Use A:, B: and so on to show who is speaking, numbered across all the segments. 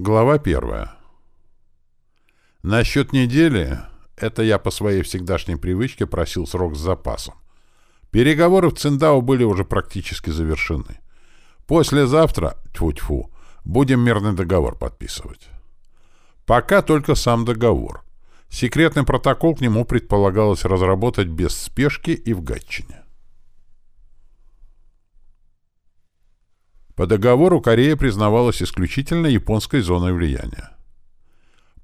A: Глава первая. Насчет недели, это я по своей всегдашней привычке просил срок с запасом. Переговоры в Циндау были уже практически завершены. Послезавтра, тьфу-тьфу, будем мирный договор подписывать. Пока только сам договор. Секретный протокол к нему предполагалось разработать без спешки и в Гатчине. По договору Корея признавалась исключительно японской зоной влияния.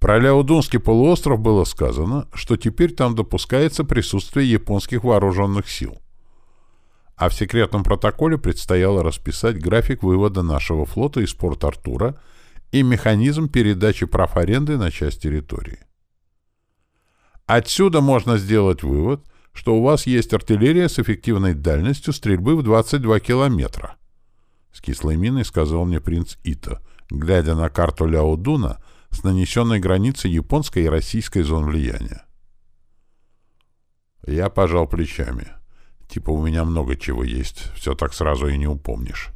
A: Про Ляодунский полуостров было сказано, что теперь там допускается присутствие японских вооруженных сил. А в секретном протоколе предстояло расписать график вывода нашего флота из порт Артура и механизм передачи прав аренды на часть территории. Отсюда можно сделать вывод, что у вас есть артиллерия с эффективной дальностью стрельбы в 22 километра – с кислой миной сказал мне принц Ито, глядя на карту Ляодуна с нанесенной границей японской и российской зон влияния. Я пожал плечами. Типа у меня много чего есть, все так сразу и не упомнишь.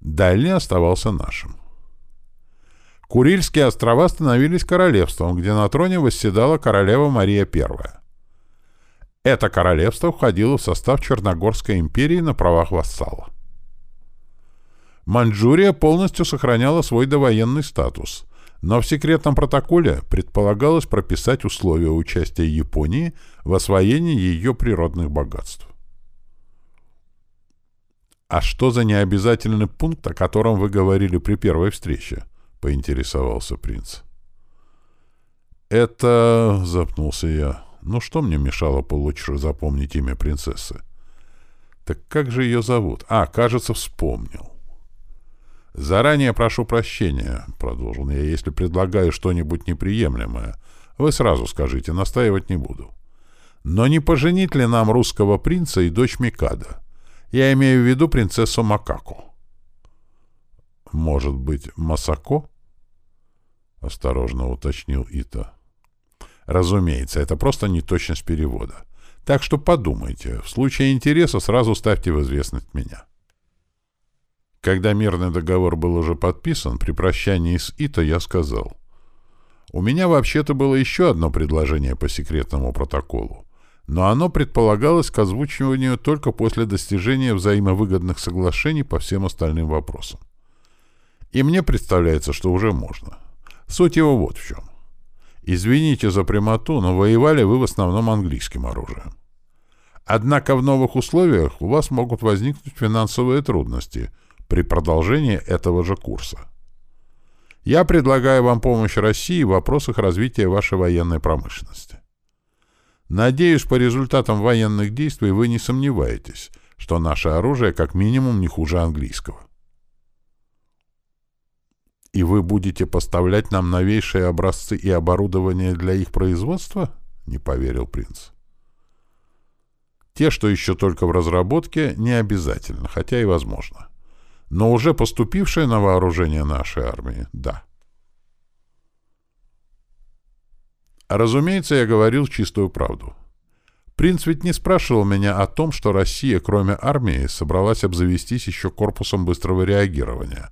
A: Дальний оставался нашим. Курильские острова становились королевством, где на троне восседала королева Мария I. Это королевство входило в состав Черногорской империи на правах вассала. Маньчжурия полностью сохраняла свой довоенный статус, но в секретном протоколе предполагалось прописать условия участия Японии в освоении ее природных богатств. «А что за необязательный пункт, о котором вы говорили при первой встрече?» — поинтересовался принц. «Это...» — запнулся я. «Ну что мне мешало получше запомнить имя принцессы?» «Так как же ее зовут? А, кажется, вспомнил. «Заранее прошу прощения», — продолжил я, — «если предлагаю что-нибудь неприемлемое. Вы сразу скажите, настаивать не буду. Но не поженить ли нам русского принца и дочь Микада? Я имею в виду принцессу Макако». «Может быть, Масако?» — осторожно уточнил Ита. «Разумеется, это просто неточность перевода. Так что подумайте. В случае интереса сразу ставьте в известность меня». Когда мирный договор был уже подписан, при прощании с Ито я сказал, «У меня вообще-то было еще одно предложение по секретному протоколу, но оно предполагалось к озвучиванию только после достижения взаимовыгодных соглашений по всем остальным вопросам. И мне представляется, что уже можно. Суть его вот в чем. Извините за прямоту, но воевали вы в основном английским оружием. Однако в новых условиях у вас могут возникнуть финансовые трудности – при продолжении этого же курса. Я предлагаю вам помощь России в вопросах развития вашей военной промышленности. Надеюсь, по результатам военных действий вы не сомневаетесь, что наше оружие как минимум не хуже английского. И вы будете поставлять нам новейшие образцы и оборудование для их производства? Не поверил принц. Те, что еще только в разработке, не обязательно, хотя и возможно но уже поступившее на вооружение нашей армии — да. Разумеется, я говорил чистую правду. Принц ведь не спрашивал меня о том, что Россия, кроме армии, собралась обзавестись еще корпусом быстрого реагирования,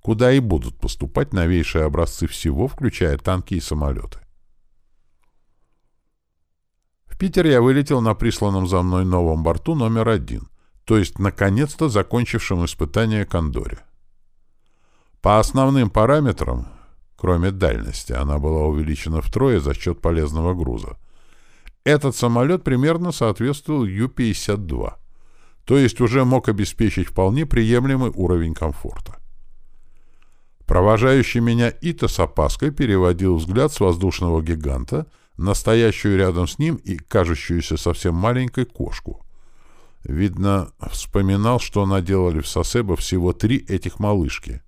A: куда и будут поступать новейшие образцы всего, включая танки и самолеты. В Питер я вылетел на присланном за мной новом борту номер один, то есть наконец-то закончившем испытание Кондоре. По основным параметрам, кроме дальности, она была увеличена втрое за счет полезного груза, этот самолет примерно соответствовал Ю-52, то есть уже мог обеспечить вполне приемлемый уровень комфорта. Провожающий меня Ита с опаской переводил взгляд с воздушного гиганта на стоящую рядом с ним и кажущуюся совсем маленькой кошку, Видно, вспоминал, что наделали в Сосебо всего три этих малышки,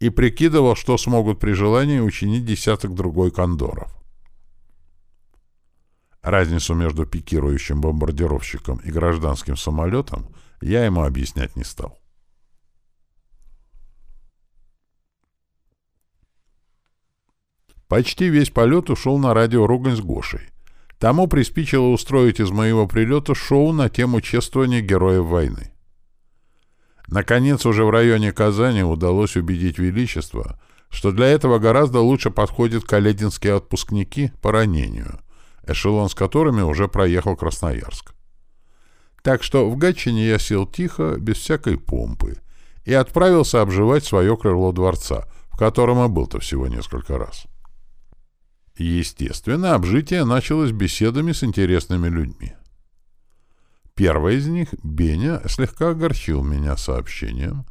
A: и прикидывал, что смогут при желании учинить десяток другой кондоров. Разницу между пикирующим бомбардировщиком и гражданским самолетом я ему объяснять не стал. Почти весь полет ушел на радио ругань с Гошей. Тому приспичило устроить из моего прилета шоу на тему чествования героев войны. Наконец, уже в районе Казани удалось убедить Величество, что для этого гораздо лучше подходят калединские отпускники по ранению, эшелон с которыми уже проехал Красноярск. Так что в Гатчине я сел тихо, без всякой помпы, и отправился обживать свое крыло дворца, в котором и был-то всего несколько раз. Естественно, обжитие началось беседами с интересными людьми. Первый из них, Беня, слегка огорчил меня сообщением,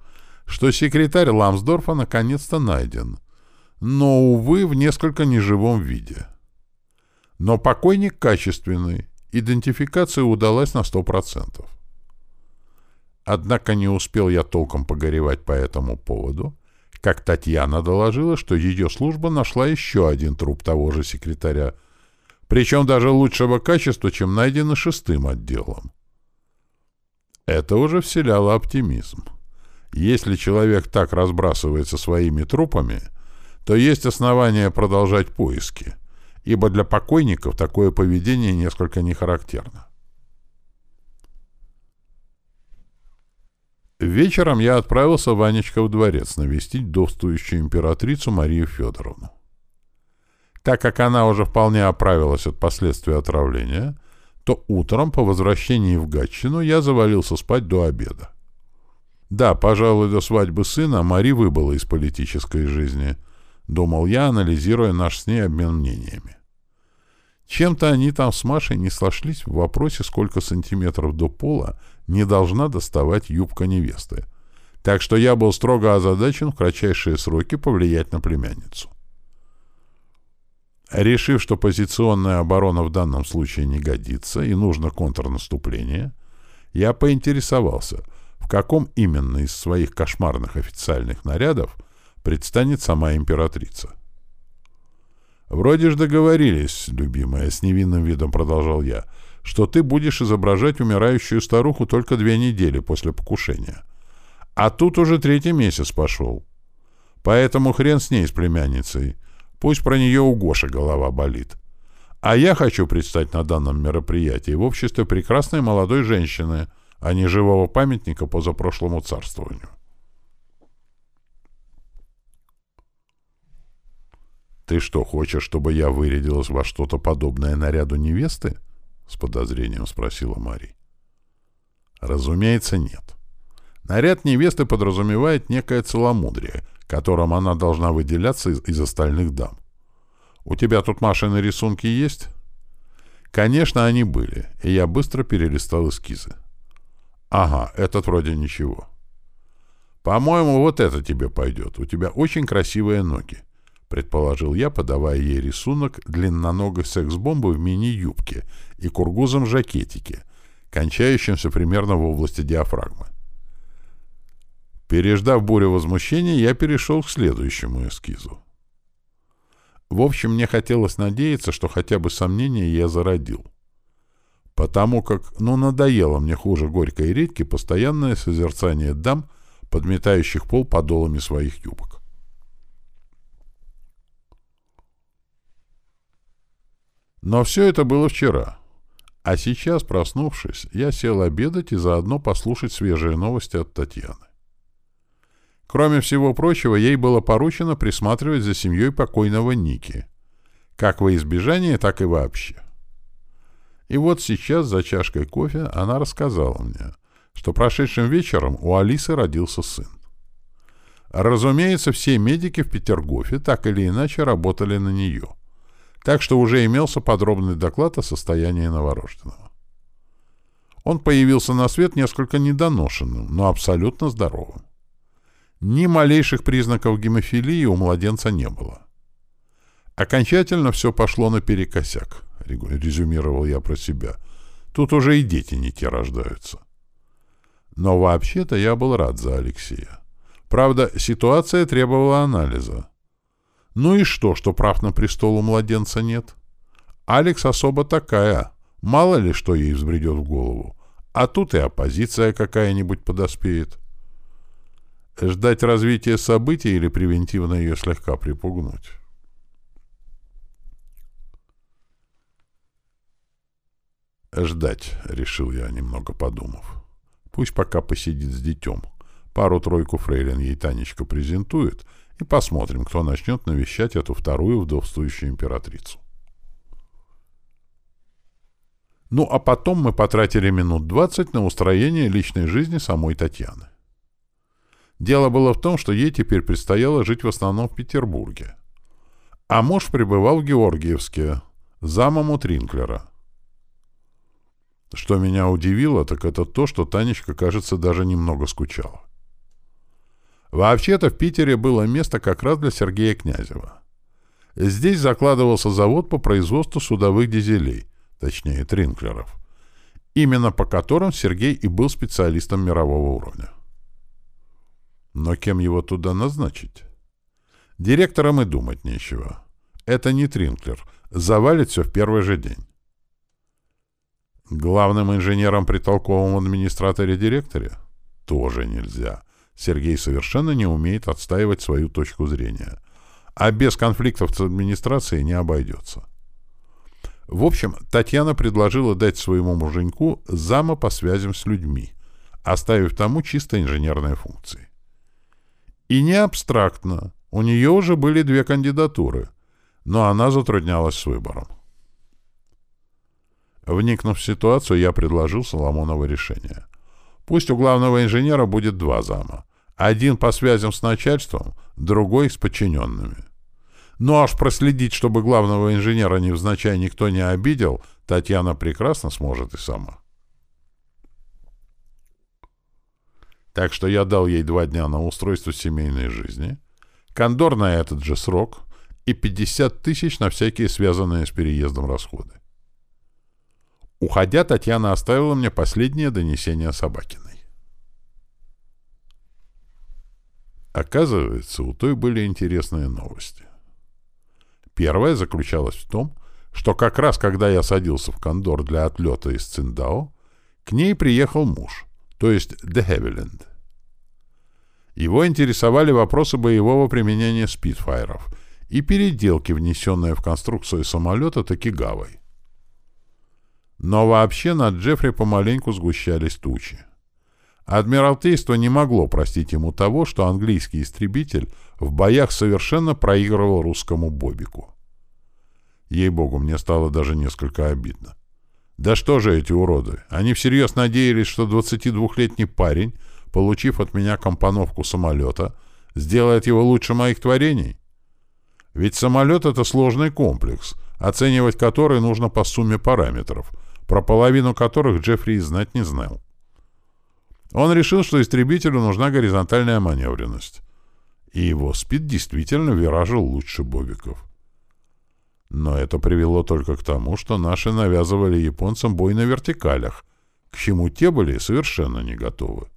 A: что секретарь Ламсдорфа наконец-то найден, но, увы, в несколько неживом виде. Но покойник качественный, идентификация удалась на сто процентов. Однако не успел я толком погоревать по этому поводу, как Татьяна доложила, что ее служба нашла еще один труп того же секретаря, причем даже лучшего качества, чем найденный шестым отделом. Это уже вселяло оптимизм. Если человек так разбрасывается своими трупами, то есть основания продолжать поиски, ибо для покойников такое поведение несколько не характерно. Вечером я отправился Ванечка в дворец навестить довствующую императрицу Марию Федоровну. Так как она уже вполне оправилась от последствий отравления, то утром по возвращении в Гатчину я завалился спать до обеда. Да, пожалуй, до свадьбы сына Мари выбыла из политической жизни, думал я, анализируя наш с ней обмен мнениями. Чем-то они там с Машей не сошлись в вопросе, сколько сантиметров до пола не должна доставать юбка невесты. Так что я был строго озадачен в кратчайшие сроки повлиять на племянницу. Решив, что позиционная оборона в данном случае не годится и нужно контрнаступление, я поинтересовался, в каком именно из своих кошмарных официальных нарядов предстанет сама императрица. «Вроде ж договорились, любимая», — с невинным видом продолжал я, «что ты будешь изображать умирающую старуху только две недели после покушения. А тут уже третий месяц пошел. Поэтому хрен с ней, с племянницей. Пусть про нее у Гоши голова болит. А я хочу предстать на данном мероприятии в обществе прекрасной молодой женщины, а не живого памятника позапрошлому царствованию». «Ты что, хочешь, чтобы я вырядилась во что-то подобное наряду невесты?» — с подозрением спросила Мари. «Разумеется, нет. Наряд невесты подразумевает некое целомудрие, которым она должна выделяться из, из остальных дам. У тебя тут Машины рисунки есть?» Конечно, они были, и я быстро перелистал эскизы. «Ага, этот вроде ничего». «По-моему, вот это тебе пойдет. У тебя очень красивые ноги предположил я, подавая ей рисунок длинноногой секс-бомбы в мини-юбке и кургузом жакетике, кончающимся примерно в области диафрагмы. Переждав бурю возмущения, я перешел к следующему эскизу. В общем, мне хотелось надеяться, что хотя бы сомнения я зародил. Потому как, ну, надоело мне хуже горькой редьки постоянное созерцание дам, подметающих пол подолами своих юбок. Но все это было вчера. А сейчас, проснувшись, я сел обедать и заодно послушать свежие новости от Татьяны. Кроме всего прочего, ей было поручено присматривать за семьей покойного Ники. Как во избежание, так и вообще. И вот сейчас, за чашкой кофе, она рассказала мне, что прошедшим вечером у Алисы родился сын. Разумеется, все медики в Петергофе так или иначе работали на нее — так что уже имелся подробный доклад о состоянии новорожденного. Он появился на свет несколько недоношенным, но абсолютно здоровым. Ни малейших признаков гемофилии у младенца не было. Окончательно все пошло наперекосяк, резюмировал я про себя. Тут уже и дети не те рождаются. Но вообще-то я был рад за Алексея. Правда, ситуация требовала анализа. Ну и что, что прав на престол у младенца нет? Алекс особо такая. Мало ли, что ей взбредет в голову. А тут и оппозиция какая-нибудь подоспеет. Ждать развития событий или превентивно ее слегка припугнуть? «Ждать», — решил я, немного подумав. «Пусть пока посидит с детем. Пару-тройку фрейлин ей Танечка презентует, и посмотрим, кто начнет навещать эту вторую вдовствующую императрицу. Ну, а потом мы потратили минут двадцать на устроение личной жизни самой Татьяны. Дело было в том, что ей теперь предстояло жить в основном в Петербурге. А муж пребывал в Георгиевске, замом у Тринклера. Что меня удивило, так это то, что Танечка, кажется, даже немного скучала. Вообще-то в Питере было место как раз для Сергея Князева. Здесь закладывался завод по производству судовых дизелей, точнее тринклеров, именно по которым Сергей и был специалистом мирового уровня. Но кем его туда назначить? Директором и думать нечего. Это не Тринклер. Завалит все в первый же день. Главным инженером при толковом администраторе-директоре? Тоже нельзя. Сергей совершенно не умеет отстаивать свою точку зрения. А без конфликтов с администрацией не обойдется. В общем, Татьяна предложила дать своему муженьку зама по связям с людьми, оставив тому чисто инженерные функции. И не абстрактно. У нее уже были две кандидатуры, но она затруднялась с выбором. Вникнув в ситуацию, я предложил Соломоново решение. Пусть у главного инженера будет два зама. Один по связям с начальством, другой с подчиненными. Но аж проследить, чтобы главного инженера невзначай никто не обидел, Татьяна прекрасно сможет и сама. Так что я дал ей два дня на устройство семейной жизни, кондор на этот же срок и 50 тысяч на всякие связанные с переездом расходы. Уходя, Татьяна оставила мне последнее донесение Собакиной. Оказывается, у той были интересные новости. Первая заключалась в том, что как раз когда я садился в кондор для отлета из Циндао, к ней приехал муж, то есть де Хевиленд. Его интересовали вопросы боевого применения спидфайров и переделки, внесенные в конструкцию самолета Токигавой. Но вообще над Джеффри помаленьку сгущались тучи. Адмиралтейство не могло простить ему того, что английский истребитель в боях совершенно проигрывал русскому Бобику. Ей-богу, мне стало даже несколько обидно. Да что же эти уроды? Они всерьез надеялись, что 22-летний парень, получив от меня компоновку самолета, сделает его лучше моих творений? Ведь самолет — это сложный комплекс, оценивать который нужно по сумме параметров, про половину которых Джеффри знать не знал. Он решил, что истребителю нужна горизонтальная маневренность. И его спид действительно виражил лучше бобиков. Но это привело только к тому, что наши навязывали японцам бой на вертикалях, к чему те были совершенно не готовы.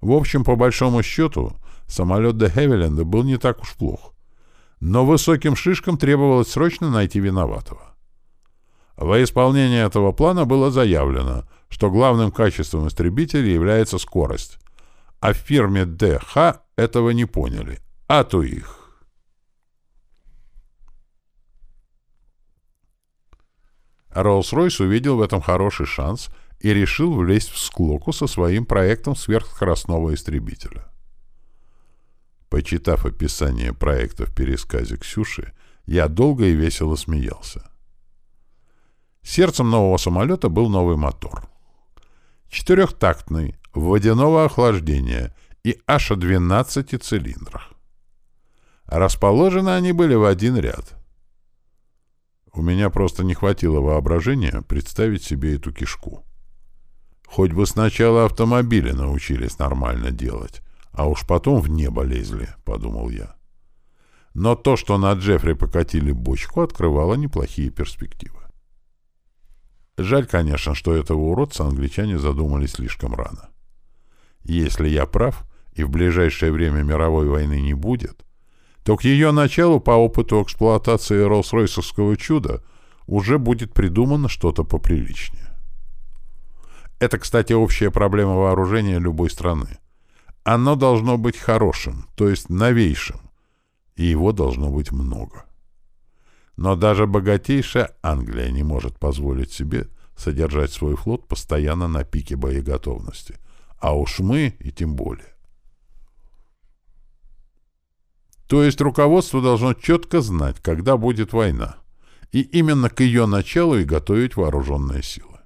A: В общем, по большому счету, самолет до Хевиленда был не так уж плох. Но высоким шишкам требовалось срочно найти виноватого. Во исполнение этого плана было заявлено, что главным качеством истребителя является скорость. А в фирме ДХ этого не поняли. А то их. Роллс-Ройс увидел в этом хороший шанс и решил влезть в склоку со своим проектом сверхскоростного истребителя. Почитав описание проекта в пересказе Ксюши, я долго и весело смеялся. Сердцем нового самолета был новый мотор. Четырехтактный, водяного охлаждения и аж о 12 цилиндрах. Расположены они были в один ряд. У меня просто не хватило воображения представить себе эту кишку. Хоть бы сначала автомобили научились нормально делать, а уж потом в небо лезли, — подумал я. Но то, что на Джеффри покатили бочку, открывало неплохие перспективы. Жаль, конечно, что этого уродца англичане задумали слишком рано. Если я прав, и в ближайшее время мировой войны не будет, то к ее началу по опыту эксплуатации Роллс-Ройсовского чуда уже будет придумано что-то поприличнее. Это, кстати, общая проблема вооружения любой страны. Оно должно быть хорошим, то есть новейшим, и его должно быть много. Но даже богатейшая Англия не может позволить себе содержать свой флот постоянно на пике боеготовности. А уж мы и тем более. То есть руководство должно четко знать, когда будет война, и именно к ее началу и готовить вооруженные силы.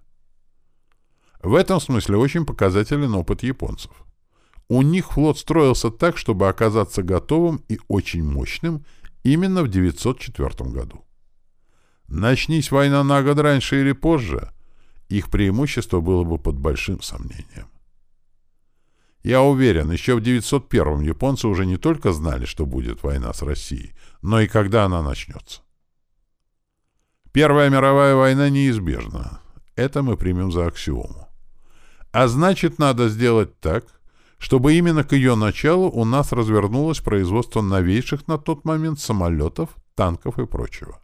A: В этом смысле очень показателен опыт японцев. У них флот строился так, чтобы оказаться готовым и очень мощным именно в 904 году. Начнись война на год раньше или позже, их преимущество было бы под большим сомнением. Я уверен, еще в 901-м японцы уже не только знали, что будет война с Россией, но и когда она начнется. Первая мировая война неизбежна. Это мы примем за аксиому. А значит, надо сделать так, чтобы именно к ее началу у нас развернулось производство новейших на тот момент самолетов, танков и прочего.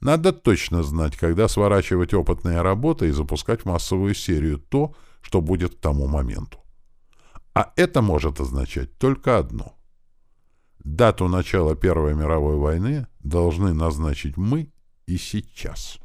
A: Надо точно знать, когда сворачивать опытные работы и запускать в массовую серию то, что будет к тому моменту. А это может означать только одно. Дату начала Первой мировой войны должны назначить мы и сейчас.